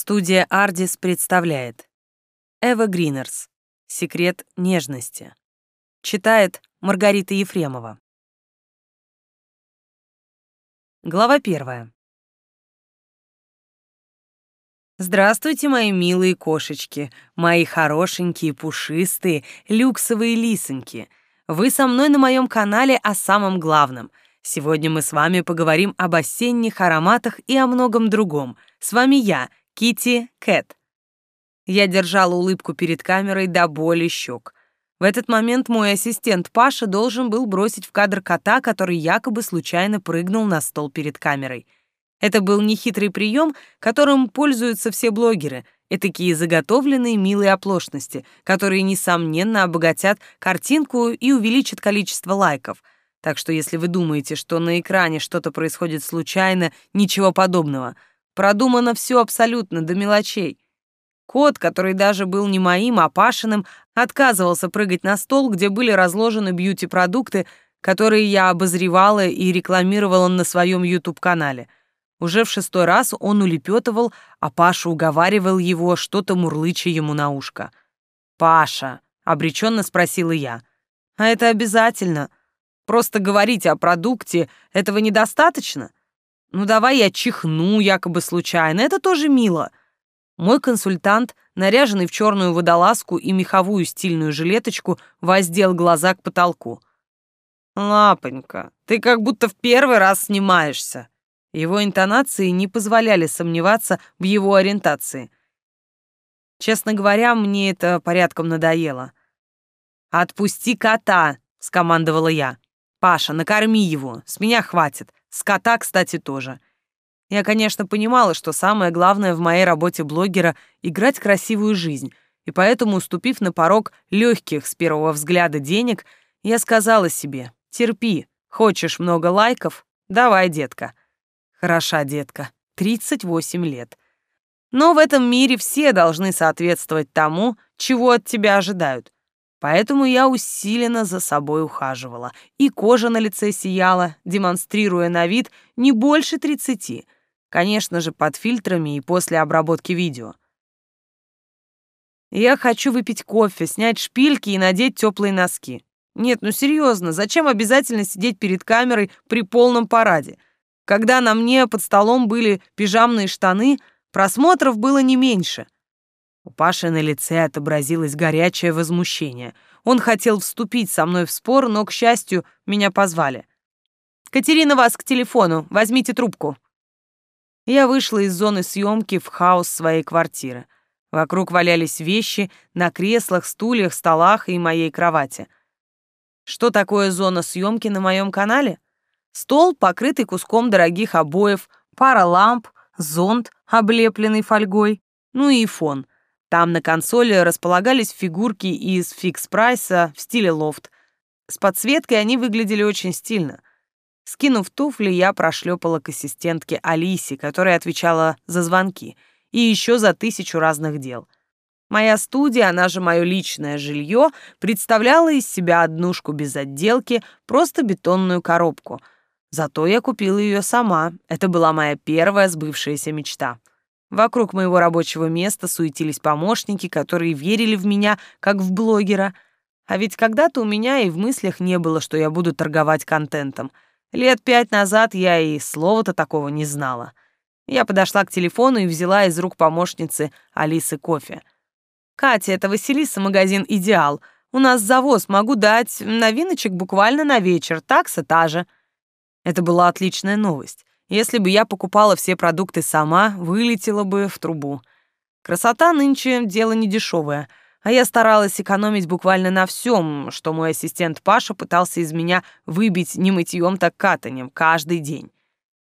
Студия «Ардис» представляет Эва Гринерс. Секрет нежности. Читает Маргарита Ефремова. Глава первая. Здравствуйте, мои милые кошечки, мои хорошенькие, пушистые, люксовые лисоньки. Вы со мной на моем канале о самом главном. Сегодня мы с вами поговорим об осенних ароматах и о многом другом. С вами я, Кити Кэт. Я держала улыбку перед камерой до боли щек. В этот момент мой ассистент Паша должен был бросить в кадр кота, который якобы случайно прыгнул на стол перед камерой. Это был нехитрый прием, которым пользуются все блогеры, такие заготовленные милые оплошности, которые, несомненно, обогатят картинку и увеличат количество лайков. Так что если вы думаете, что на экране что-то происходит случайно, ничего подобного — Продумано все абсолютно до мелочей. Кот, который даже был не моим, а Пашиным, отказывался прыгать на стол, где были разложены бьюти-продукты, которые я обозревала и рекламировала на своем YouTube-канале. Уже в шестой раз он улепетывал, а Паша уговаривал его, что-то мурлыча ему на ушко. «Паша», — обреченно спросила я, — «а это обязательно? Просто говорить о продукте этого недостаточно? Ну давай я чихну якобы случайно, это тоже мило. Мой консультант, наряженный в черную водолазку и меховую стильную жилеточку, воздел глаза к потолку. «Лапонька, ты как будто в первый раз снимаешься». Его интонации не позволяли сомневаться в его ориентации. Честно говоря, мне это порядком надоело. «Отпусти кота!» — скомандовала я. «Паша, накорми его, с меня хватит. Скота, кстати, тоже. Я, конечно, понимала, что самое главное в моей работе блогера — играть красивую жизнь, и поэтому, уступив на порог легких с первого взгляда денег, я сказала себе «Терпи, хочешь много лайков? Давай, детка». Хороша, детка, 38 лет. Но в этом мире все должны соответствовать тому, чего от тебя ожидают. Поэтому я усиленно за собой ухаживала, и кожа на лице сияла, демонстрируя на вид не больше тридцати, конечно же, под фильтрами и после обработки видео. Я хочу выпить кофе, снять шпильки и надеть теплые носки. Нет, ну серьезно, зачем обязательно сидеть перед камерой при полном параде? Когда на мне под столом были пижамные штаны, просмотров было не меньше — у Паши на лице отобразилось горячее возмущение. Он хотел вступить со мной в спор, но, к счастью, меня позвали. «Катерина, вас к телефону. Возьмите трубку». Я вышла из зоны съемки в хаос своей квартиры. Вокруг валялись вещи на креслах, стульях, столах и моей кровати. Что такое зона съемки на моем канале? Стол, покрытый куском дорогих обоев, пара ламп, зонт, облепленный фольгой, ну и фон — там на консоли располагались фигурки из фикс-прайса в стиле лофт. С подсветкой они выглядели очень стильно. Скинув туфли, я прошлепала к ассистентке Алисе, которая отвечала за звонки, и еще за тысячу разных дел. Моя студия, она же мое личное жилье, представляла из себя однушку без отделки, просто бетонную коробку. Зато я купила ее сама. Это была моя первая сбывшаяся мечта. Вокруг моего рабочего места суетились помощники, которые верили в меня, как в блогера. А ведь когда-то у меня и в мыслях не было, что я буду торговать контентом. Лет пять назад я и слова-то такого не знала. Я подошла к телефону и взяла из рук помощницы Алисы кофе. «Катя, это Василиса, магазин «Идеал». У нас завоз, могу дать новиночек буквально на вечер, такса та же». Это была отличная новость. Если бы я покупала все продукты сама, вылетела бы в трубу. Красота нынче дело недешевое, а я старалась экономить буквально на всем, что мой ассистент Паша пытался из меня выбить не мытьем, так катанием каждый день.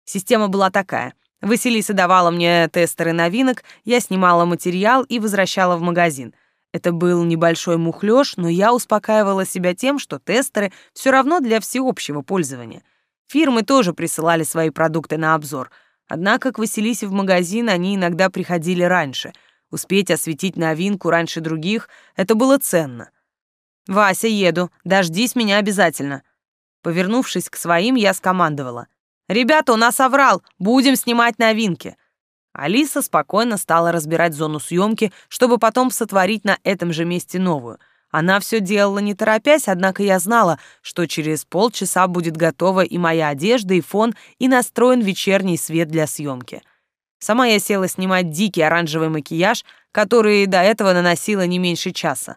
Система была такая. Василиса давала мне тестеры новинок, я снимала материал и возвращала в магазин. Это был небольшой мухлёж, но я успокаивала себя тем, что тестеры все равно для всеобщего пользования — Фирмы тоже присылали свои продукты на обзор. Однако к Василисе в магазин они иногда приходили раньше. Успеть осветить новинку раньше других — это было ценно. «Вася, еду. Дождись меня обязательно». Повернувшись к своим, я скомандовала. «Ребята, у нас оврал. Будем снимать новинки». Алиса спокойно стала разбирать зону съемки, чтобы потом сотворить на этом же месте новую. Она все делала не торопясь, однако я знала, что через полчаса будет готова и моя одежда, и фон, и настроен вечерний свет для съемки. Сама я села снимать дикий оранжевый макияж, который до этого наносила не меньше часа.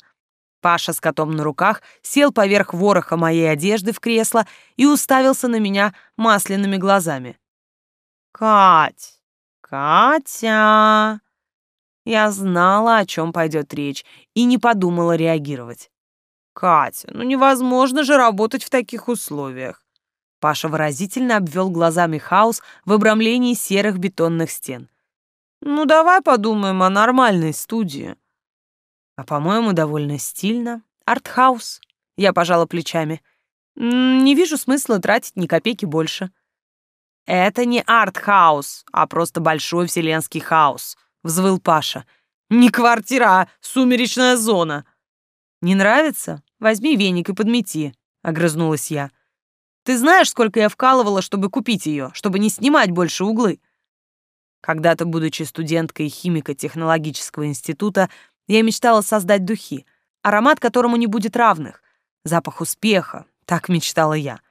Паша с котом на руках сел поверх вороха моей одежды в кресло и уставился на меня масляными глазами. «Кать! Катя!» Я знала, о чем пойдет речь, и не подумала реагировать. «Катя, ну невозможно же работать в таких условиях!» Паша выразительно обвел глазами хаос в обрамлении серых бетонных стен. «Ну давай подумаем о нормальной студии». А, по-моему, довольно стильно. Артхаус. Я пожала плечами. Не вижу смысла тратить ни копейки больше. Это не артхаус, а просто большой вселенский хаос, взвыл Паша. Не квартира, а сумеречная зона. Не нравится? Возьми веник и подмети, огрызнулась я. Ты знаешь, сколько я вкалывала, чтобы купить ее, чтобы не снимать больше углы? Когда-то, будучи студенткой химико-технологического института, я мечтала создать духи, аромат которому не будет равных. Запах успеха, так мечтала я.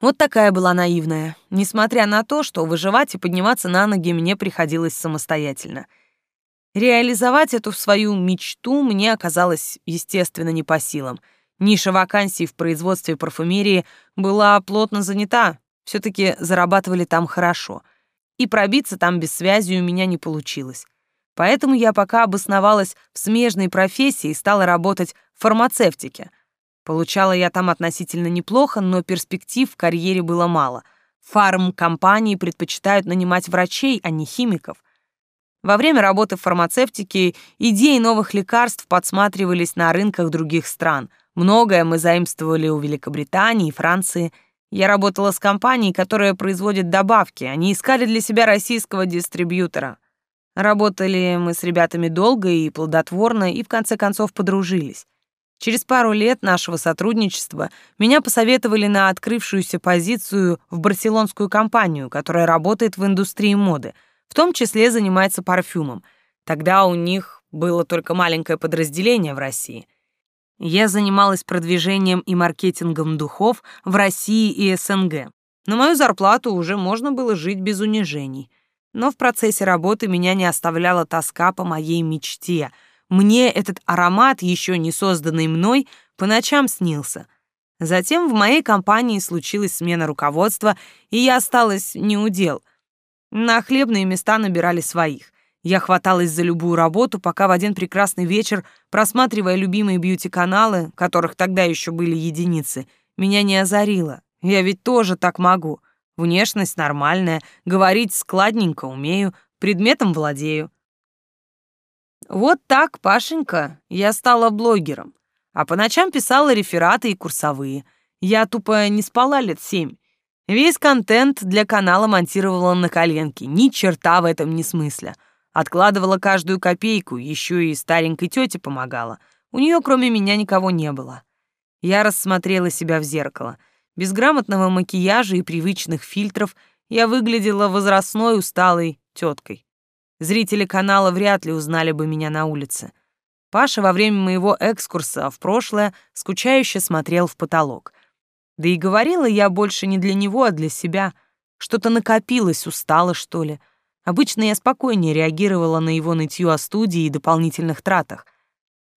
Вот такая была наивная, несмотря на то, что выживать и подниматься на ноги мне приходилось самостоятельно. Реализовать эту свою мечту мне оказалось, естественно, не по силам. Ниша вакансий в производстве парфюмерии была плотно занята, все таки зарабатывали там хорошо. И пробиться там без связи у меня не получилось. Поэтому я пока обосновалась в смежной профессии и стала работать в фармацевтике. Получала я там относительно неплохо, но перспектив в карьере было мало. Фармкомпании предпочитают нанимать врачей, а не химиков. Во время работы в фармацевтике идеи новых лекарств подсматривались на рынках других стран. Многое мы заимствовали у Великобритании и Франции. Я работала с компанией, которая производит добавки. Они искали для себя российского дистрибьютора. Работали мы с ребятами долго и плодотворно, и в конце концов подружились. Через пару лет нашего сотрудничества меня посоветовали на открывшуюся позицию в барселонскую компанию, которая работает в индустрии моды, в том числе занимается парфюмом. Тогда у них было только маленькое подразделение в России. Я занималась продвижением и маркетингом духов в России и СНГ. На мою зарплату уже можно было жить без унижений — но в процессе работы меня не оставляла тоска по моей мечте. Мне этот аромат, еще не созданный мной, по ночам снился. Затем в моей компании случилась смена руководства, и я осталась неудел. На хлебные места набирали своих. Я хваталась за любую работу, пока в один прекрасный вечер, просматривая любимые бьюти-каналы, которых тогда еще были единицы, меня не озарило. Я ведь тоже так могу. Внешность нормальная, говорить складненько умею, предметом владею. Вот так, Пашенька, я стала блогером. А по ночам писала рефераты и курсовые. Я тупо не спала лет семь. Весь контент для канала монтировала на коленке, ни черта в этом не смысля. Откладывала каждую копейку, еще и старенькой тете помогала. У нее кроме меня никого не было. Я рассмотрела себя в зеркало — без грамотного макияжа и привычных фильтров я выглядела возрастной усталой теткой. Зрители канала вряд ли узнали бы меня на улице. Паша во время моего экскурса в прошлое скучающе смотрел в потолок. Да и говорила я больше не для него, а для себя. Что-то накопилось, устала, что ли. Обычно я спокойнее реагировала на его нытье о студии и дополнительных тратах.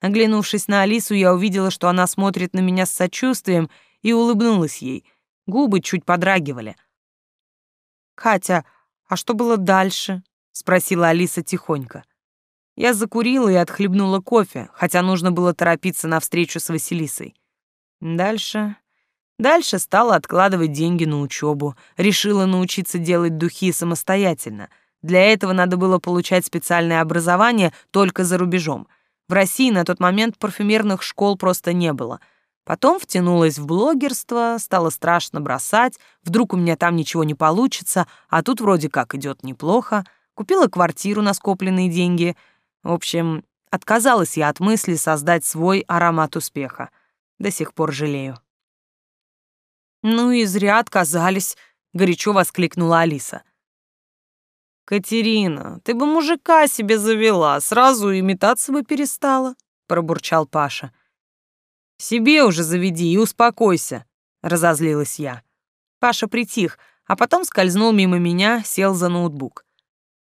Оглянувшись на Алису, я увидела, что она смотрит на меня с сочувствием — и улыбнулась ей. Губы чуть подрагивали. «Катя, а что было дальше?» — спросила Алиса тихонько. Я закурила и отхлебнула кофе, хотя нужно было торопиться на встречу с Василисой. Дальше... Дальше стала откладывать деньги на учебу, решила научиться делать духи самостоятельно. Для этого надо было получать специальное образование только за рубежом. В России на тот момент парфюмерных школ просто не было — Потом втянулась в блогерство, стало страшно бросать, вдруг у меня там ничего не получится, а тут вроде как идет неплохо. Купила квартиру на скопленные деньги. В общем, отказалась я от мысли создать свой аромат успеха. До сих пор жалею. «Ну и зря отказались», — горячо воскликнула Алиса. «Катерина, ты бы мужика себе завела, сразу и метаться бы перестала», — пробурчал Паша. «Себе уже заведи и успокойся», — разозлилась я. Паша притих, а потом скользнул мимо меня, сел за ноутбук.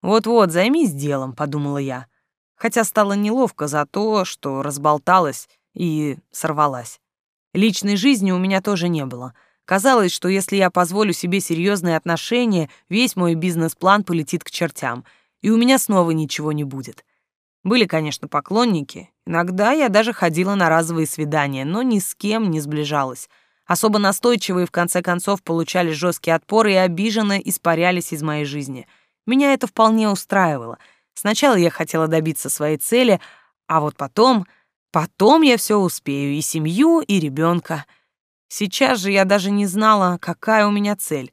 «Вот-вот, займись делом», — подумала я, хотя стало неловко за то, что разболталась и сорвалась. Личной жизни у меня тоже не было — Казалось, что если я позволю себе серьезные отношения, весь мой бизнес-план полетит к чертям, и у меня снова ничего не будет. Были, конечно, поклонники. Иногда я даже ходила на разовые свидания, но ни с кем не сближалась. Особо настойчивые, в конце концов, получали жесткий отпор и обиженно испарялись из моей жизни. Меня это вполне устраивало. Сначала я хотела добиться своей цели, а вот потом... Потом я все успею, и семью, и ребенка. Сейчас же я даже не знала, какая у меня цель.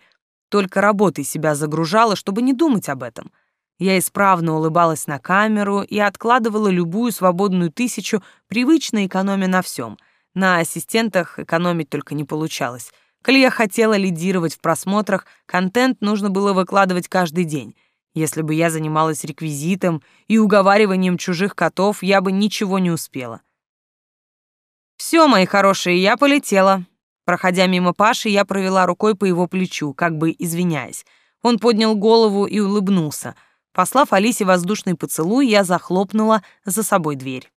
Только работой себя загружала, чтобы не думать об этом. Я исправно улыбалась на камеру и откладывала любую свободную тысячу, привычно экономя на всем. На ассистентах экономить только не получалось. Коли я хотела лидировать в просмотрах, контент нужно было выкладывать каждый день. Если бы я занималась реквизитом и уговариванием чужих котов, я бы ничего не успела. «Все, мои хорошие, я полетела», Проходя мимо Паши, я провела рукой по его плечу, как бы извиняясь. Он поднял голову и улыбнулся. Послав Алисе воздушный поцелуй, я захлопнула за собой дверь.